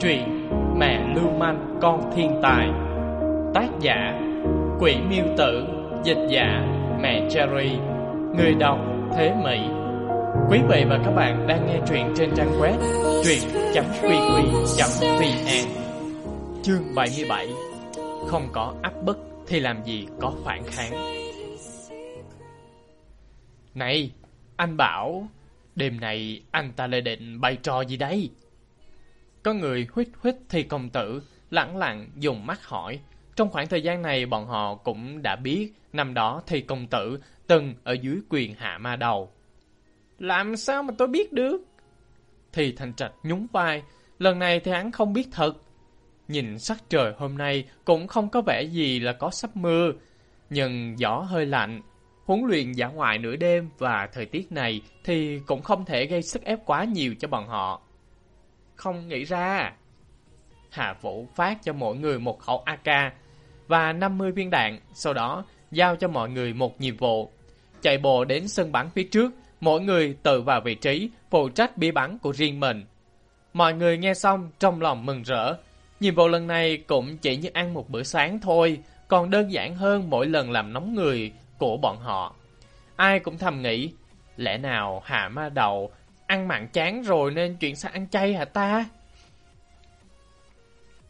Truyện Mẹ Lưu Manh Con Thiên Tài. Tác giả Quỷ Miêu Tử. Dịch giả Mẹ Cherry. Người đọc Thế Mỹ. Quý vị và các bạn đang nghe truyện trên trang web truyện.qq.vn Chương 77 Không có áp bức thì làm gì có phản kháng. Này, anh bảo Đêm này anh ta lại định bày trò gì đấy? Có người huyết huyết thì công tử, lẳng lặng dùng mắt hỏi. Trong khoảng thời gian này bọn họ cũng đã biết năm đó thì công tử từng ở dưới quyền hạ ma đầu. Làm sao mà tôi biết được? Thì thành trạch nhún vai, lần này thì hắn không biết thật. Nhìn sắc trời hôm nay cũng không có vẻ gì là có sắp mưa, nhưng gió hơi lạnh. Huấn luyện giả ngoại nửa đêm và thời tiết này thì cũng không thể gây sức ép quá nhiều cho bọn họ không nghĩ ra. Hà Vũ phát cho mỗi người một khẩu AK và 50 viên đạn, sau đó giao cho mọi người một nhiệm vụ. Chạy bộ đến sân bắn phía trước, mỗi người tự vào vị trí, phụ trách bia bắn của riêng mình. Mọi người nghe xong trong lòng mừng rỡ. Nhiệm vụ lần này cũng chỉ như ăn một bữa sáng thôi, còn đơn giản hơn mỗi lần làm nóng người của bọn họ. Ai cũng thầm nghĩ, lẽ nào hạ ma đầu Ăn mặn chán rồi nên chuyển sang ăn chay hả ta?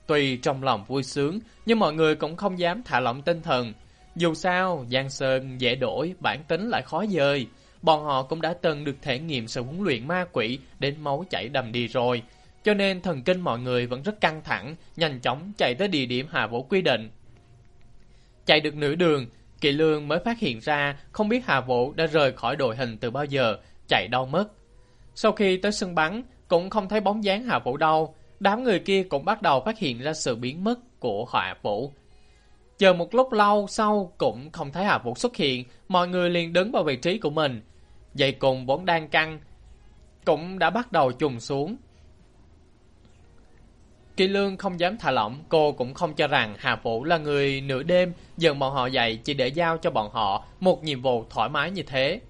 Tuy trong lòng vui sướng, nhưng mọi người cũng không dám thả lỏng tinh thần. Dù sao, Giang Sơn dễ đổi, bản tính lại khó dời. Bọn họ cũng đã từng được thể nghiệm sự huấn luyện ma quỷ đến máu chảy đầm đi rồi. Cho nên thần kinh mọi người vẫn rất căng thẳng, nhanh chóng chạy tới địa điểm Hà Vũ quy định. Chạy được nửa đường, Kỳ Lương mới phát hiện ra không biết Hà Vũ đã rời khỏi đội hình từ bao giờ, chạy đâu mất. Sau khi tới sân bắn, cũng không thấy bóng dáng Hạ Vũ đâu. Đám người kia cũng bắt đầu phát hiện ra sự biến mất của Hạ Vũ. Chờ một lúc lâu sau cũng không thấy Hạ Vũ xuất hiện, mọi người liền đứng vào vị trí của mình. Dây cùng vốn đang căng, cũng đã bắt đầu trùng xuống. Kỳ Lương không dám thả lỏng, cô cũng không cho rằng Hà Vũ là người nửa đêm dần bọn họ dậy chỉ để giao cho bọn họ một nhiệm vụ thoải mái như thế.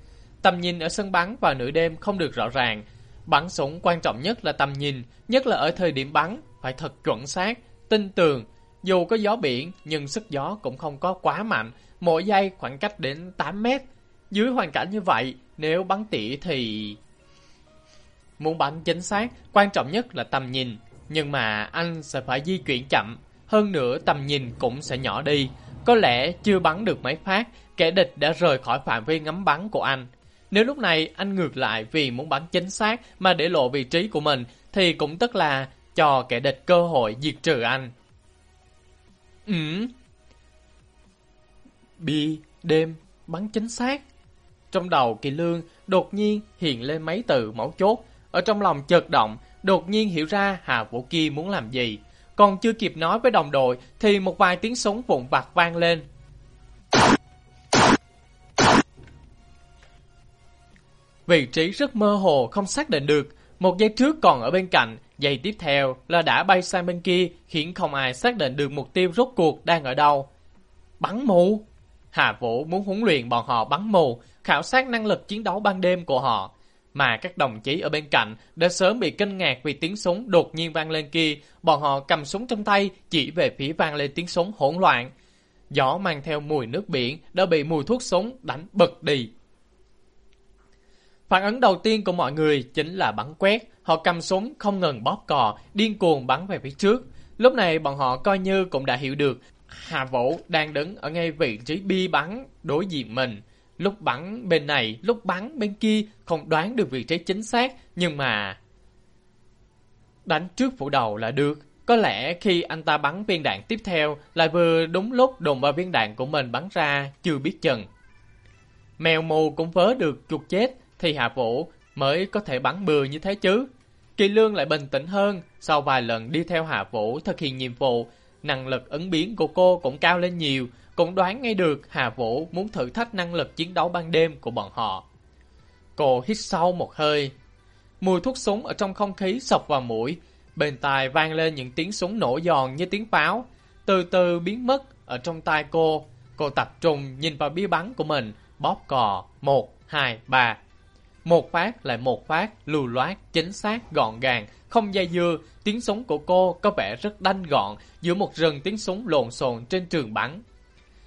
Tầm nhìn ở sân bắn vào nửa đêm không được rõ ràng. Bắn súng quan trọng nhất là tầm nhìn, nhất là ở thời điểm bắn, phải thật chuẩn xác, tinh tường. Dù có gió biển, nhưng sức gió cũng không có quá mạnh, mỗi giây khoảng cách đến 8 mét. Dưới hoàn cảnh như vậy, nếu bắn tỉa thì... Muốn bắn chính xác, quan trọng nhất là tầm nhìn. Nhưng mà anh sẽ phải di chuyển chậm, hơn nữa tầm nhìn cũng sẽ nhỏ đi. Có lẽ chưa bắn được mấy phát, kẻ địch đã rời khỏi phạm vi ngắm bắn của anh. Nếu lúc này anh ngược lại vì muốn bắn chính xác mà để lộ vị trí của mình, thì cũng tức là cho kẻ địch cơ hội diệt trừ anh. Ừ. Bi, đêm, bắn chính xác. Trong đầu kỳ lương đột nhiên hiện lên mấy từ máu chốt. Ở trong lòng chợt động, đột nhiên hiểu ra Hà Vũ Kỳ muốn làm gì. Còn chưa kịp nói với đồng đội thì một vài tiếng súng vụn vặt vang lên. Vị trí rất mơ hồ, không xác định được. Một giây trước còn ở bên cạnh, giây tiếp theo là đã bay sang bên kia, khiến không ai xác định được mục tiêu rốt cuộc đang ở đâu. Bắn mù! Hà Vũ muốn huấn luyện bọn họ bắn mù, khảo sát năng lực chiến đấu ban đêm của họ. Mà các đồng chí ở bên cạnh đã sớm bị kinh ngạc vì tiếng súng đột nhiên vang lên kia, bọn họ cầm súng trong tay chỉ về phía vang lên tiếng súng hỗn loạn. Gió mang theo mùi nước biển đã bị mùi thuốc súng đánh bật đi. Phản ứng đầu tiên của mọi người chính là bắn quét. Họ cầm súng không ngừng bóp cò, điên cuồng bắn về phía trước. Lúc này bọn họ coi như cũng đã hiểu được Hà Vũ đang đứng ở ngay vị trí bi bắn đối diện mình. Lúc bắn bên này, lúc bắn bên kia không đoán được vị trí chính xác, nhưng mà... Đánh trước phủ đầu là được. Có lẽ khi anh ta bắn viên đạn tiếp theo lại vừa đúng lúc đụng vào viên đạn của mình bắn ra, chưa biết chừng. Mèo mù cũng vớ được chuột chết, thì Hạ Vũ mới có thể bắn bừa như thế chứ. Kỳ Lương lại bình tĩnh hơn, sau vài lần đi theo Hạ Vũ thực hiện nhiệm vụ, năng lực ứng biến của cô cũng cao lên nhiều, cũng đoán ngay được Hạ Vũ muốn thử thách năng lực chiến đấu ban đêm của bọn họ. Cô hít sâu một hơi, mùi thuốc súng ở trong không khí sọc vào mũi, bên tai vang lên những tiếng súng nổ giòn như tiếng pháo, từ từ biến mất ở trong tai cô. Cô tập trung nhìn vào bia bắn của mình, bóp cò, một, hai, ba. Một phát lại một phát, lưu loát, chính xác, gọn gàng, không dây dưa. Tiếng súng của cô có vẻ rất đanh gọn giữa một rừng tiếng súng lộn xộn trên trường bắn.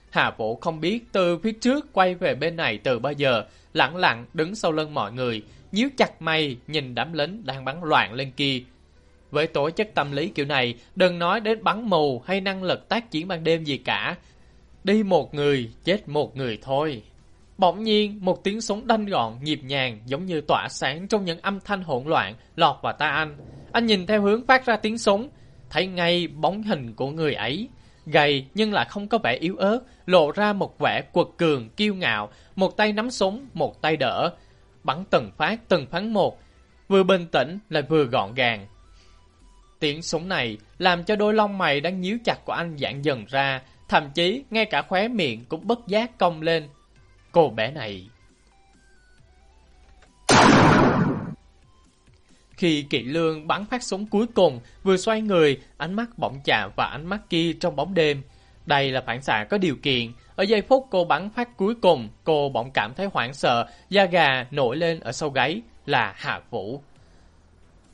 Hà Vũ không biết từ phía trước quay về bên này từ bao giờ, lặng lặng đứng sau lưng mọi người, nhíu chặt mày nhìn đám lính đang bắn loạn lên kia. Với tổ chức tâm lý kiểu này, đừng nói đến bắn mù hay năng lực tác chiến ban đêm gì cả. Đi một người, chết một người thôi. Bỗng nhiên, một tiếng súng đanh gọn, nhịp nhàng, giống như tỏa sáng trong những âm thanh hỗn loạn, lọt vào tai anh. Anh nhìn theo hướng phát ra tiếng súng, thấy ngay bóng hình của người ấy. Gầy nhưng lại không có vẻ yếu ớt, lộ ra một vẻ quật cường, kiêu ngạo, một tay nắm súng, một tay đỡ. Bắn từng phát, từng phán một, vừa bình tĩnh lại vừa gọn gàng. Tiếng súng này làm cho đôi lông mày đang nhíu chặt của anh giãn dần ra, thậm chí ngay cả khóe miệng cũng bất giác cong lên. Cô bé này... Khi Kỵ Lương bắn phát súng cuối cùng, vừa xoay người, ánh mắt bỗng chạm và ánh mắt kia trong bóng đêm. Đây là phản xạ có điều kiện. Ở giây phút cô bắn phát cuối cùng, cô bỗng cảm thấy hoảng sợ, da gà nổi lên ở sau gáy, là Hạ Vũ.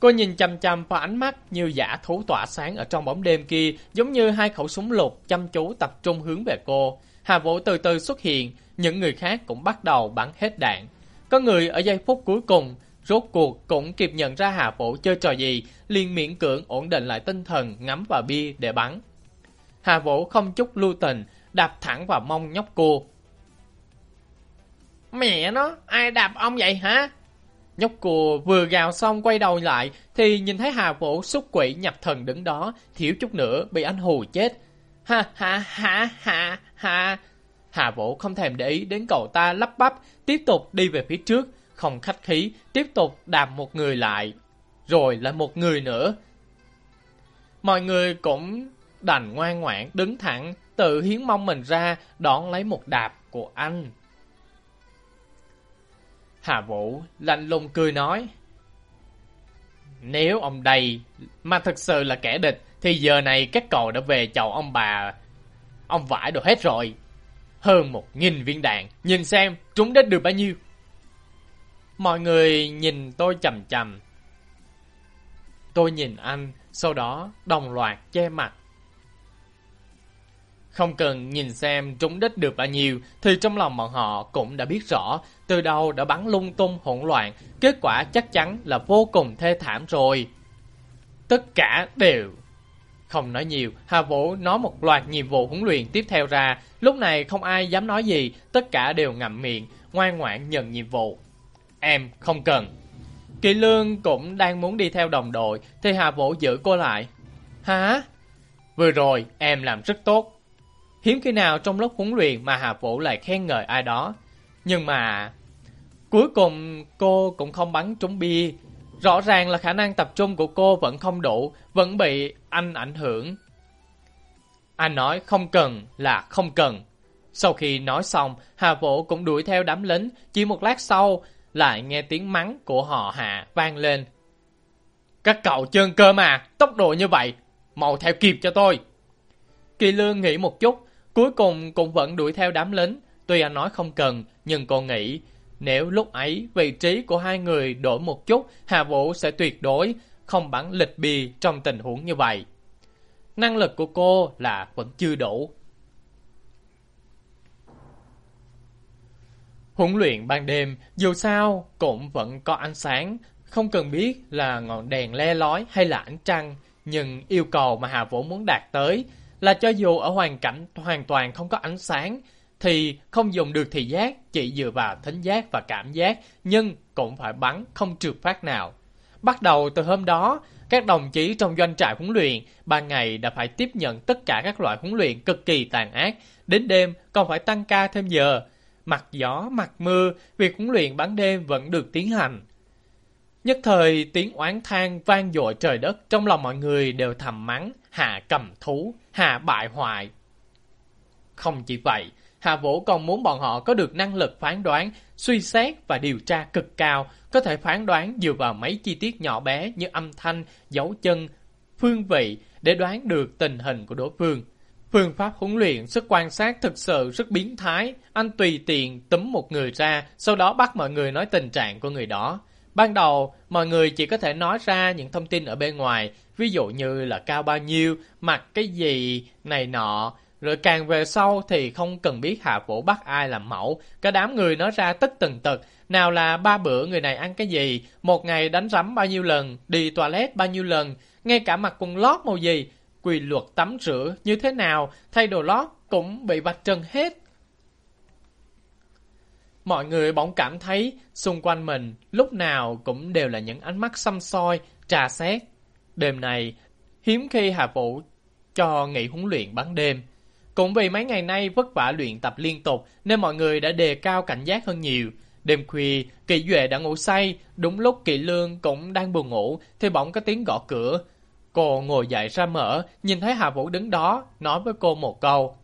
Cô nhìn chăm chăm vào ánh mắt như giả thú tỏa sáng ở trong bóng đêm kia, giống như hai khẩu súng lục chăm chú tập trung hướng về cô. Hà Vũ từ từ xuất hiện, những người khác cũng bắt đầu bắn hết đạn. Có người ở giây phút cuối cùng, rốt cuộc cũng kịp nhận ra Hà Vũ chơi trò gì, liền miễn cưỡng ổn định lại tinh thần ngắm vào bia để bắn. Hà Vũ không chút lưu tình, đạp thẳng vào mông nhóc cô. Mẹ nó, ai đạp ông vậy hả? Nhóc cùa vừa gào xong quay đầu lại thì nhìn thấy Hà Vũ xúc quỷ nhập thần đứng đó, thiếu chút nữa bị anh hù chết. Ha ha ha ha ha. Hà Vũ không thèm để ý đến cậu ta lắp bắp, tiếp tục đi về phía trước, không khách khí, tiếp tục đạp một người lại, rồi lại một người nữa. Mọi người cũng đành ngoan ngoãn đứng thẳng, tự hiến mong mình ra đón lấy một đạp của anh. Hà Vũ lạnh lùng cười nói. Nếu ông đây mà thật sự là kẻ địch, thì giờ này các cậu đã về chầu ông bà, ông vải đồ hết rồi. Hơn một nghìn viên đạn, nhìn xem trúng đích được bao nhiêu. Mọi người nhìn tôi chầm chầm. Tôi nhìn anh, sau đó đồng loạt che mặt. Không cần nhìn xem trúng đích được bao nhiêu, thì trong lòng bọn họ cũng đã biết rõ từ đầu đã bắn lung tung hỗn loạn, kết quả chắc chắn là vô cùng thê thảm rồi. Tất cả đều... Không nói nhiều, Hà Vũ nói một loạt nhiệm vụ huấn luyện tiếp theo ra, lúc này không ai dám nói gì, tất cả đều ngậm miệng, ngoan ngoãn nhận nhiệm vụ. Em không cần. Kỳ Lương cũng đang muốn đi theo đồng đội, thì Hà Vũ giữ cô lại. Hả? Vừa rồi, em làm rất tốt. Hiếm khi nào trong lúc huấn luyện mà Hà Vũ lại khen ngợi ai đó. Nhưng mà... Cuối cùng cô cũng không bắn trúng bia. Rõ ràng là khả năng tập trung của cô vẫn không đủ, vẫn bị anh ảnh hưởng. Anh nói không cần là không cần. Sau khi nói xong, Hà Vũ cũng đuổi theo đám lính. Chỉ một lát sau, lại nghe tiếng mắng của họ hạ vang lên. Các cậu chân cơ mà, tốc độ như vậy, mau theo kịp cho tôi. Kỳ Lương nghĩ một chút, Cuối cùng cũng vẫn đuổi theo đám lính. Tuy anh nói không cần, nhưng cô nghĩ nếu lúc ấy vị trí của hai người đổi một chút, Hà Vũ sẽ tuyệt đối không bắn lịch bì trong tình huống như vậy. Năng lực của cô là vẫn chưa đủ. Huấn luyện ban đêm, dù sao cũng vẫn có ánh sáng, không cần biết là ngọn đèn le lói hay là ánh trăng, nhưng yêu cầu mà Hà Vũ muốn đạt tới là cho dù ở hoàn cảnh hoàn toàn không có ánh sáng, thì không dùng được thị giác, chỉ dựa vào thính giác và cảm giác, nhưng cũng phải bắn không trượt phát nào. Bắt đầu từ hôm đó, các đồng chí trong doanh trại huấn luyện ban ngày đã phải tiếp nhận tất cả các loại huấn luyện cực kỳ tàn ác, đến đêm còn phải tăng ca thêm giờ. Mặt gió, mặt mưa, việc huấn luyện bán đêm vẫn được tiến hành. Nhất thời tiếng oán than vang dội trời đất trong lòng mọi người đều thầm mắng Hạ cầm thú, Hạ bại hoại. Không chỉ vậy, Hạ Vũ còn muốn bọn họ có được năng lực phán đoán, suy xét và điều tra cực cao, có thể phán đoán dựa vào mấy chi tiết nhỏ bé như âm thanh, dấu chân, phương vị để đoán được tình hình của đối phương. Phương pháp huấn luyện, sức quan sát thực sự rất biến thái. Anh tùy tiện túm một người ra, sau đó bắt mọi người nói tình trạng của người đó. Ban đầu, mọi người chỉ có thể nói ra những thông tin ở bên ngoài, ví dụ như là cao bao nhiêu, mặc cái gì, này nọ. Rồi càng về sau thì không cần biết Hạ Vũ bắt ai làm mẫu. Cả đám người nói ra tất từng tật. Nào là ba bữa người này ăn cái gì, một ngày đánh rắm bao nhiêu lần, đi toilet bao nhiêu lần, ngay cả mặc quần lót màu gì, quy luật tắm rửa như thế nào, thay đồ lót cũng bị vạch trần hết. Mọi người bỗng cảm thấy xung quanh mình lúc nào cũng đều là những ánh mắt xăm soi, trà xét. Đêm này, hiếm khi Hà Vũ cho nghỉ huấn luyện bắn đêm. Cũng vì mấy ngày nay vất vả luyện tập liên tục nên mọi người đã đề cao cảnh giác hơn nhiều. Đêm khuya, Kỳ Duệ đã ngủ say, đúng lúc Kỳ Lương cũng đang buồn ngủ thì bỗng có tiếng gõ cửa. Cô ngồi dậy ra mở, nhìn thấy Hà Vũ đứng đó, nói với cô một câu.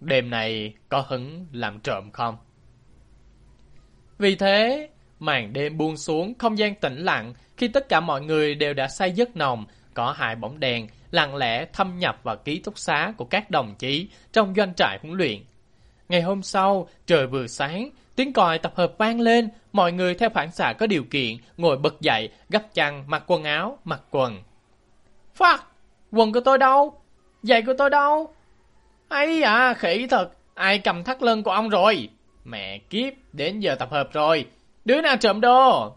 Đêm này có hứng làm trộm không? Vì thế, màn đêm buông xuống, không gian tĩnh lặng, khi tất cả mọi người đều đã say giấc nồng, có hai bóng đèn lặng lẽ thâm nhập vào ký túc xá của các đồng chí trong doanh trại huấn luyện. Ngày hôm sau, trời vừa sáng, tiếng còi tập hợp vang lên, mọi người theo phản xạ có điều kiện, ngồi bật dậy, gấp chăn, mặc quần áo, mặc quần. Phát! Quần của tôi đâu? Giày của tôi đâu? ấy à, khỉ thật, ai cầm thắt lưng của ông rồi? Mẹ kiếp, đến giờ tập hợp rồi, đứa nào trộm đồ?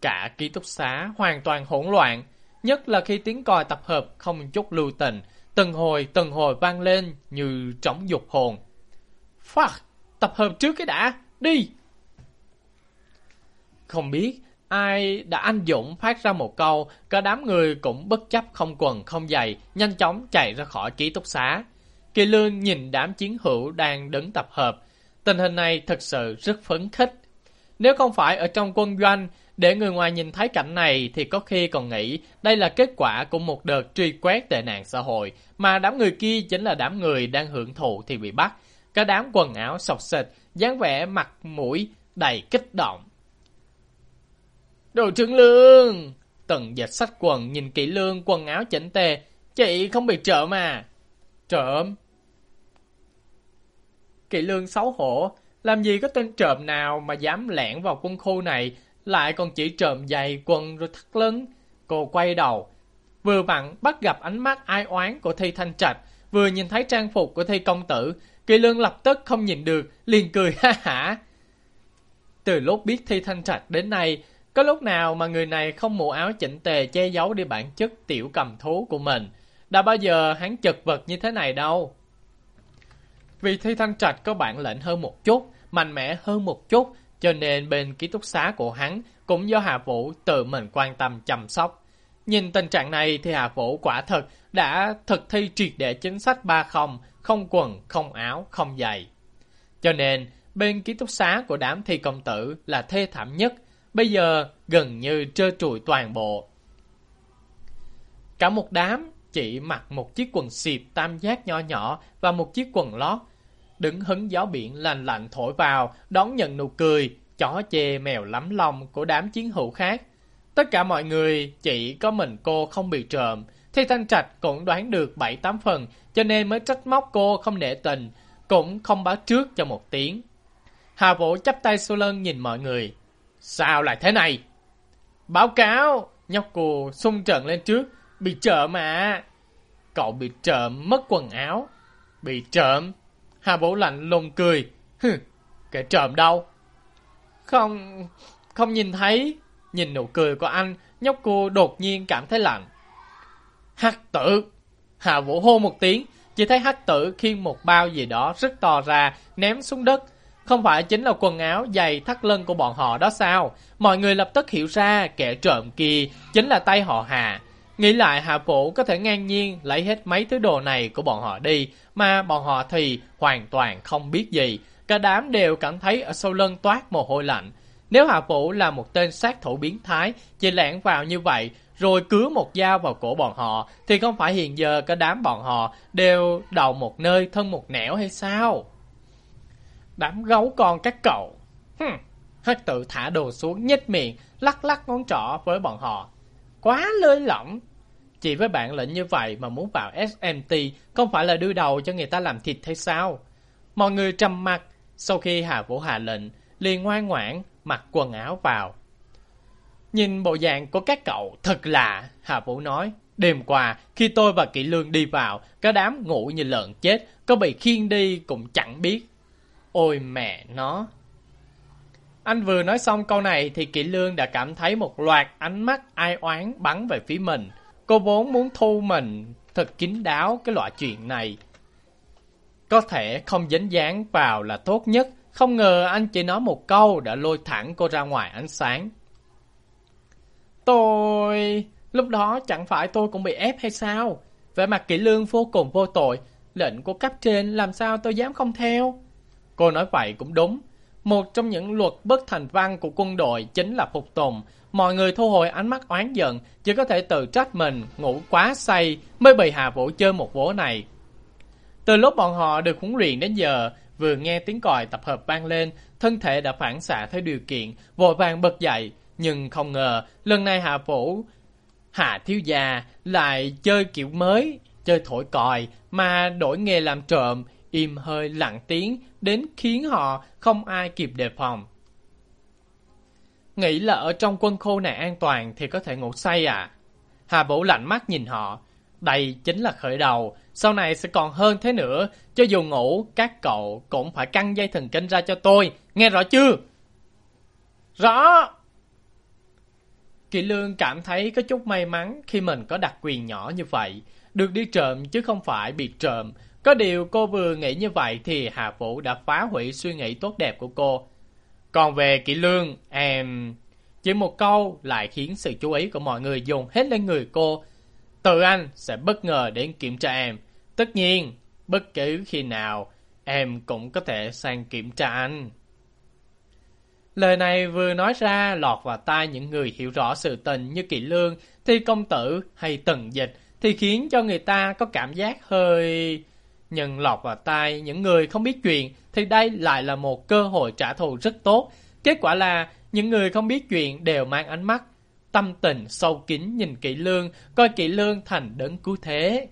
Cả ký túc xá hoàn toàn hỗn loạn, nhất là khi tiếng còi tập hợp không chút lưu tình, từng hồi từng hồi vang lên như trống dục hồn. Fuck, tập hợp trước cái đã, đi! Không biết ai đã anh dũng phát ra một câu, cả đám người cũng bất chấp không quần không giày, nhanh chóng chạy ra khỏi ký túc xá. Kỳ Lương nhìn đám chiến hữu đang đứng tập hợp, tình hình này thật sự rất phấn khích. Nếu không phải ở trong quân doanh, để người ngoài nhìn thấy cảnh này thì có khi còn nghĩ đây là kết quả của một đợt truy quét tệ nạn xã hội, mà đám người kia chính là đám người đang hưởng thụ thì bị bắt. Cả đám quần áo sọc xịt, dáng vẻ mặt mũi đầy kích động. Đồ trưởng lương! Tần dịch sách quần nhìn kỹ lương quần áo chỉnh tề. Chị không bị trộm mà. Trộm? Kỵ lương xấu hổ, làm gì có tên trộm nào mà dám lẻn vào quân khu này, lại còn chỉ trộm giày quần rồi thắt lưng. Cô quay đầu, vừa vặn bắt gặp ánh mắt ai oán của Thi Thanh Trạch, vừa nhìn thấy trang phục của Thi Công Tử, Kỳ Lương lập tức không nhìn được, liền cười ha hả. Từ lúc biết Thi Thanh Trạch đến nay, có lúc nào mà người này không mũ áo chỉnh tề che giấu đi bản chất tiểu cầm thú của mình. Đã bao giờ hắn chật vật như thế này đâu. Vì Thi Thanh Trạch có bản lệnh hơn một chút, mạnh mẽ hơn một chút, cho nên bên ký túc xá của hắn cũng do Hà Vũ tự mình quan tâm chăm sóc. Nhìn tình trạng này thì Hà Vũ quả thật đã thực thi triệt để chính sách ba không, không quần, không áo, không giày. Cho nên, bên ký túc xá của đám thi công tử là thê thảm nhất, bây giờ gần như trơ trụi toàn bộ. Cả một đám chỉ mặc một chiếc quần xịp tam giác nho nhỏ và một chiếc quần lót, đứng hứng gió biển lành lạnh thổi vào, đón nhận nụ cười, chó chê mèo lắm lòng của đám chiến hữu khác. Tất cả mọi người chỉ có mình cô không bị trộm, thì Thanh Trạch cũng đoán được 7-8 phần, cho nên mới trách móc cô không nể tình, cũng không báo trước cho một tiếng. Hà Vũ chắp tay sau lưng nhìn mọi người. Sao lại thế này? Báo cáo! Nhóc cô xung trận lên trước. Bị trộm mà. Cậu bị trộm mất quần áo. Bị trộm? Hà Vũ lạnh lùng cười. Hừ, kẻ trộm đâu? Không, không nhìn thấy. Nhìn nụ cười của anh, nhóc cô đột nhiên cảm thấy lạnh. Hắc tử! Hà Vũ hô một tiếng, chỉ thấy hắc tử khiêng một bao gì đó rất to ra, ném xuống đất. Không phải chính là quần áo giày thắt lưng của bọn họ đó sao? Mọi người lập tức hiểu ra kẻ trộm kia chính là tay họ Hà. Nghĩ lại Hạ Vũ có thể ngang nhiên lấy hết mấy thứ đồ này của bọn họ đi, mà bọn họ thì hoàn toàn không biết gì. Cả đám đều cảm thấy ở sau lưng toát mồ hôi lạnh. Nếu Hạ Vũ là một tên sát thủ biến thái, chỉ lẻn vào như vậy, rồi cứa một dao vào cổ bọn họ, thì không phải hiện giờ cả đám bọn họ đều đầu một nơi thân một nẻo hay sao? Đám gấu con các cậu. Hừm. Hất tự thả đồ xuống nhếch miệng, lắc lắc ngón trỏ với bọn họ. Quá lơi lỏng. Chỉ với bạn lệnh như vậy mà muốn vào SMT không phải là đưa đầu cho người ta làm thịt hay sao? Mọi người trầm mặt, sau khi Hà Vũ hạ lệnh, liền ngoan ngoãn mặc quần áo vào. Nhìn bộ dạng của các cậu thật lạ, Hà Vũ nói. Đêm qua, khi tôi và kỵ Lương đi vào, cả đám ngủ như lợn chết, có bị khiêng đi cũng chẳng biết. Ôi mẹ nó! Anh vừa nói xong câu này thì kỵ Lương đã cảm thấy một loạt ánh mắt ai oán bắn về phía mình. Cô vốn muốn thu mình thật kín đáo cái loại chuyện này. Có thể không dính dáng vào là tốt nhất, không ngờ anh chỉ nói một câu đã lôi thẳng cô ra ngoài ánh sáng. Tôi... Lúc đó chẳng phải tôi cũng bị ép hay sao? Về mặt kỹ lương vô cùng vô tội, lệnh của cấp trên làm sao tôi dám không theo? Cô nói vậy cũng đúng. Một trong những luật bất thành văn của quân đội chính là phục tùng. Mọi người thu hồi ánh mắt oán giận, chỉ có thể tự trách mình, ngủ quá say mới bị Hà Vũ chơi một vố này. Từ lúc bọn họ được huấn luyện đến giờ, vừa nghe tiếng còi tập hợp vang lên, thân thể đã phản xạ theo điều kiện, vội vàng bật dậy. Nhưng không ngờ, lần này Hà Vũ, Hạ Thiếu Gia lại chơi kiểu mới, chơi thổi còi, mà đổi nghề làm trộm, im hơi lặng tiếng, đến khiến họ không ai kịp đề phòng. Nghĩ là ở trong quân khu này an toàn thì có thể ngủ say à? Hà Vũ lạnh mắt nhìn họ. Đây chính là khởi đầu, sau này sẽ còn hơn thế nữa. Cho dù ngủ, các cậu cũng phải căng dây thần kinh ra cho tôi. Nghe rõ chưa? Rõ! Kỳ Lương cảm thấy có chút may mắn khi mình có đặc quyền nhỏ như vậy. Được đi trộm chứ không phải bị trộm. Có điều cô vừa nghĩ như vậy thì Hà Vũ đã phá hủy suy nghĩ tốt đẹp của cô. Còn về kỹ Lương, em... Chỉ một câu lại khiến sự chú ý của mọi người dùng hết lên người cô. tự anh sẽ bất ngờ đến kiểm tra em. Tất nhiên, bất cứ khi nào, em cũng có thể sang kiểm tra anh. Lời này vừa nói ra lọt vào tai những người hiểu rõ sự tình như kỵ Lương, Thi Công Tử hay Tần Dịch thì khiến cho người ta có cảm giác hơi... Nhưng lọt vào tai những người không biết chuyện thì đây lại là một cơ hội trả thù rất tốt. Kết quả là những người không biết chuyện đều mang ánh mắt, tâm tình sâu kín nhìn kỹ Lương, coi kỹ Lương thành đấng cứu thế.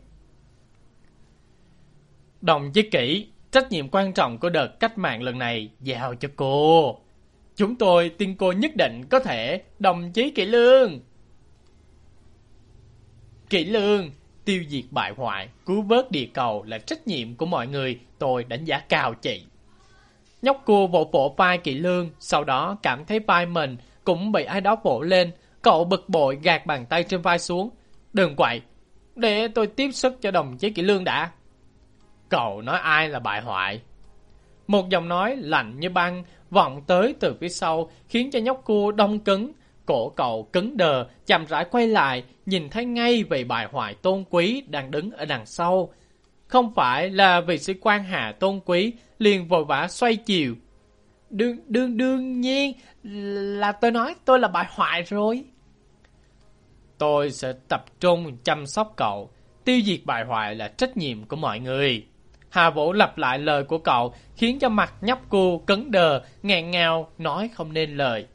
Đồng chí kỹ trách nhiệm quan trọng của đợt cách mạng lần này giao cho cô. Chúng tôi tin cô nhất định có thể, đồng chí kỹ Lương. kỹ Lương, tiêu diệt bại hoại, cứu vớt địa cầu là trách nhiệm của mọi người, tôi đánh giá cao chị. Nhóc cua vỗ vỗ vai Kỳ Lương, sau đó cảm thấy vai mình cũng bị ai đó vỗ lên. Cậu bực bội gạt bàn tay trên vai xuống. Đừng quậy, để tôi tiếp sức cho đồng chí Kỳ Lương đã. Cậu nói ai là bại hoại? Một giọng nói lạnh như băng vọng tới từ phía sau khiến cho nhóc cua đông cứng. Cổ cậu cứng đờ, chậm rãi quay lại, nhìn thấy ngay về bài hoại tôn quý đang đứng ở đằng sau. Không phải là vị sĩ quan hạ tôn quý liền vội vã xoay chiều. Đương, đương, đương nhiên là tôi nói tôi là bại hoại rồi. Tôi sẽ tập trung chăm sóc cậu. Tiêu diệt bại hoại là trách nhiệm của mọi người. Hà Vũ lặp lại lời của cậu, khiến cho mặt nhóc cô cứng đờ, ngẹn ngào, nói không nên lời.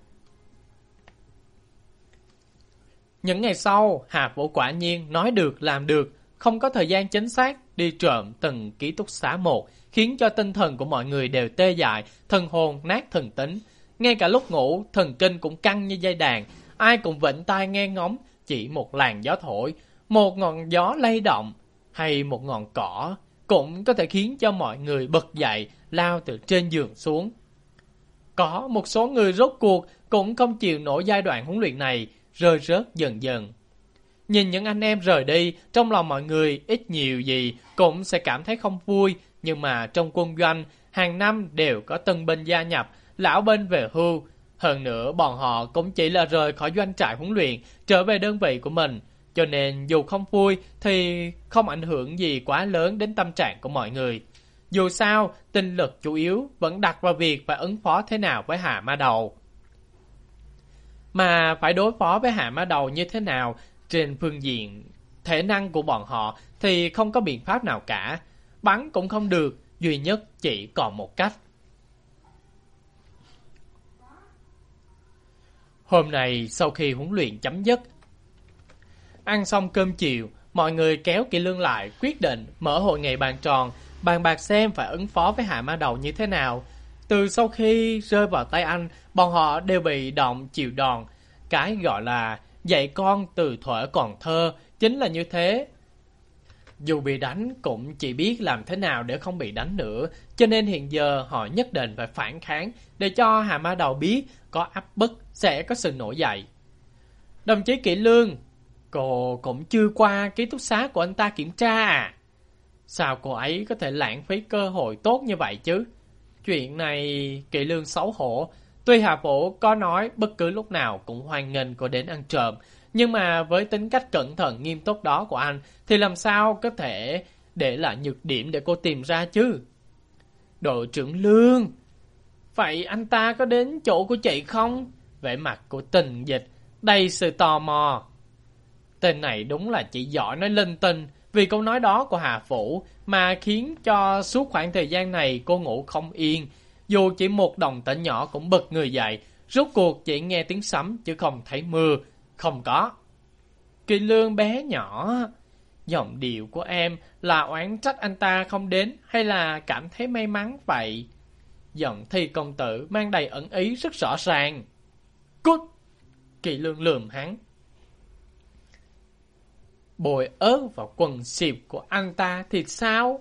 Những ngày sau, Hà Vũ quả nhiên nói được làm được, không có thời gian chính xác đi trộm từng ký túc xá một, khiến cho tinh thần của mọi người đều tê dại, thần hồn nát thần tính. Ngay cả lúc ngủ, thần kinh cũng căng như dây đàn, ai cũng vĩnh tai nghe ngóng, chỉ một làn gió thổi, một ngọn gió lay động, hay một ngọn cỏ, cũng có thể khiến cho mọi người bật dậy, lao từ trên giường xuống. Có một số người rốt cuộc cũng không chịu nổi giai đoạn huấn luyện này, rơi rớt dần dần. Nhìn những anh em rời đi, trong lòng mọi người ít nhiều gì cũng sẽ cảm thấy không vui, nhưng mà trong quân doanh, hàng năm đều có tân binh gia nhập, lão binh về hưu. Hơn nữa, bọn họ cũng chỉ là rời khỏi doanh trại huấn luyện, trở về đơn vị của mình. Cho nên dù không vui thì không ảnh hưởng gì quá lớn đến tâm trạng của mọi người. Dù sao, tinh lực chủ yếu vẫn đặt vào việc phải ứng phó thế nào với hạ ma đầu. Mà phải đối phó với hạ ma đầu như thế nào trên phương diện thể năng của bọn họ thì không có biện pháp nào cả. Bắn cũng không được, duy nhất chỉ còn một cách. Hôm nay sau khi huấn luyện chấm dứt, Ăn xong cơm chiều, mọi người kéo Kỵ Lương lại, quyết định mở hội nghị bàn tròn, bàn bạc xem phải ứng phó với hạ ma đầu như thế nào. Từ sau khi rơi vào tay anh, bọn họ đều bị động chịu đòn. Cái gọi là dạy con từ thuở còn thơ chính là như thế. Dù bị đánh cũng chỉ biết làm thế nào để không bị đánh nữa, cho nên hiện giờ họ nhất định phải phản kháng để cho Hà Ma Đầu biết có áp bức sẽ có sự nổi dậy. Đồng chí Kỷ Lương, cô cũng chưa qua ký túc xá của anh ta kiểm tra à? Sao cô ấy có thể lãng phí cơ hội tốt như vậy chứ? Chuyện này Kỷ Lương xấu hổ. Tuy Hà Vũ có nói bất cứ lúc nào cũng hoan nghênh cô đến ăn trộm, nhưng mà với tính cách cẩn thận nghiêm túc đó của anh thì làm sao có thể để lại nhược điểm để cô tìm ra chứ? Đội trưởng Lương, vậy anh ta có đến chỗ của chị không? Vẻ mặt của tình dịch, đầy sự tò mò. Tên này đúng là chỉ giỏi nói linh tinh, vì câu nói đó của Hà Phủ mà khiến cho suốt khoảng thời gian này cô ngủ không yên. Dù chỉ một đồng tỉnh nhỏ cũng bật người dậy, rốt cuộc chỉ nghe tiếng sấm chứ không thấy mưa, không có. Kỳ lương bé nhỏ, giọng điệu của em là oán trách anh ta không đến hay là cảm thấy may mắn vậy? Giọng thi công tử mang đầy ẩn ý rất rõ ràng. Cút! Kỳ lương lườm hắn. Bồi ớt vào quần xịp của anh ta thì sao?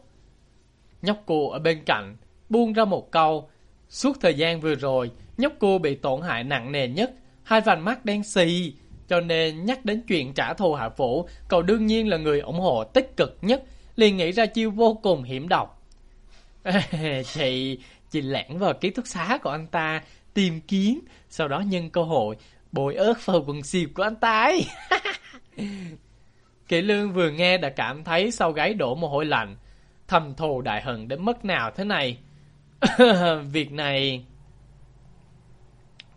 Nhóc cô ở bên cạnh, buông ra một câu. Suốt thời gian vừa rồi, nhóc cô bị tổn hại nặng nề nhất, hai vành mắt đen xì, cho nên nhắc đến chuyện trả thù Hạ Vũ, cậu đương nhiên là người ủng hộ tích cực nhất, liền nghĩ ra chiêu vô cùng hiểm độc. chị, chị lẻn vào ký túc xá của anh ta, tìm kiếm, sau đó nhân cơ hội, bồi ớt vào quần xịp của anh ta ấy. Kỷ lương vừa nghe đã cảm thấy sau gáy đổ mồ hôi lạnh, thầm thù đại hận đến mức nào thế này. Việc này...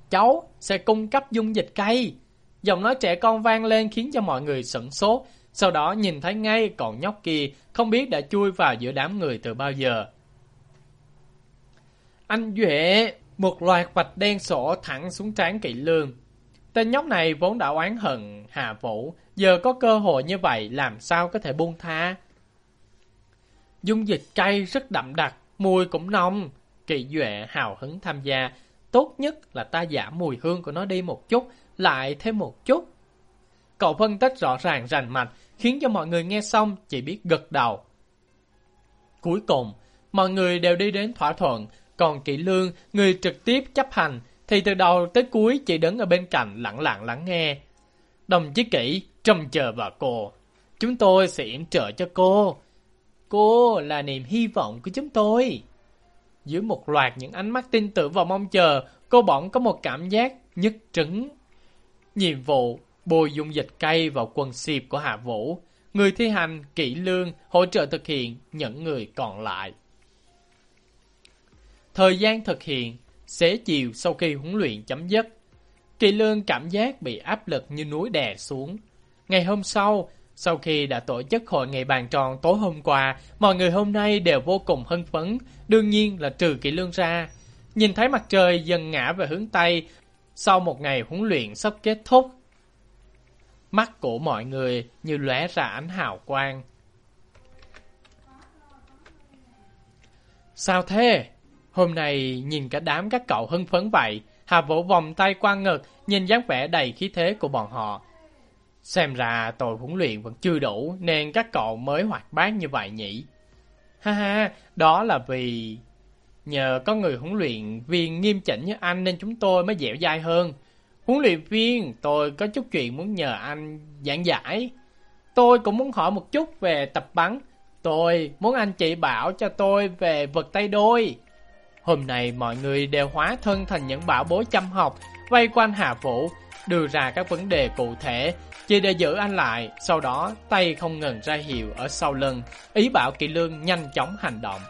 Cháu sẽ cung cấp dung dịch cây. Giọng nói trẻ con vang lên khiến cho mọi người sửng sốt. Sau đó nhìn thấy ngay còn nhóc kia không biết đã chui vào giữa đám người từ bao giờ. Anh Duệ, một loạt vạch đen sổ thẳng xuống trán kỵ lương. Tên nhóc này vốn đã oán hận Hà Vũ, giờ có cơ hội như vậy làm sao có thể buông tha. Dung dịch cay rất đậm đặc, mùi cũng nồng. Kỳ Duệ hào hứng tham gia. Tốt nhất là ta giảm mùi hương của nó đi một chút, lại thêm một chút. Cậu phân tích rõ ràng rành mạch, khiến cho mọi người nghe xong chỉ biết gật đầu. Cuối cùng, mọi người đều đi đến thỏa thuận, còn Kỷ Lương, người trực tiếp chấp hành, thì từ đầu tới cuối chỉ đứng ở bên cạnh lặng lặng lắng nghe. Đồng chí kỹ trông chờ vào cô. Chúng tôi sẽ yểm trợ cho cô. Cô là niềm hy vọng của chúng tôi. Dưới một loạt những ánh mắt tin tưởng và mong chờ, cô bỗng có một cảm giác nhất trứng. Nhiệm vụ bồi dung dịch cây vào quần xịp của Hạ Vũ. Người thi hành kỹ lương hỗ trợ thực hiện những người còn lại. Thời gian thực hiện xế chiều sau khi huấn luyện chấm dứt. Kỳ lương cảm giác bị áp lực như núi đè xuống. Ngày hôm sau, sau khi đã tổ chức hội nghị bàn tròn tối hôm qua, mọi người hôm nay đều vô cùng hân phấn, đương nhiên là trừ kỳ lương ra. Nhìn thấy mặt trời dần ngã về hướng Tây, sau một ngày huấn luyện sắp kết thúc, mắt của mọi người như lóe ra ánh hào quang. Sao thế? Hôm nay nhìn cả đám các cậu hưng phấn vậy, Hà Vũ vòng tay qua ngực, nhìn dáng vẻ đầy khí thế của bọn họ. Xem ra tôi huấn luyện vẫn chưa đủ, nên các cậu mới hoạt bát như vậy nhỉ. Ha ha, đó là vì... Nhờ có người huấn luyện viên nghiêm chỉnh như anh nên chúng tôi mới dẻo dai hơn. Huấn luyện viên, tôi có chút chuyện muốn nhờ anh giảng giải. Tôi cũng muốn hỏi một chút về tập bắn. Tôi muốn anh chỉ bảo cho tôi về vật tay đôi. Hôm nay mọi người đều hóa thân thành những bảo bối chăm học, vây quanh Hà Vũ, đưa ra các vấn đề cụ thể, chỉ để giữ anh lại, sau đó tay không ngừng ra hiệu ở sau lưng, ý bảo Kỳ Lương nhanh chóng hành động.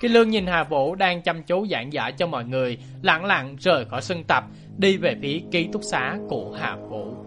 Kỳ Lương nhìn Hà Vũ đang chăm chú giảng giải cho mọi người, lặng lặng rời khỏi sân tập, đi về phía ký túc xá của Hà Vũ.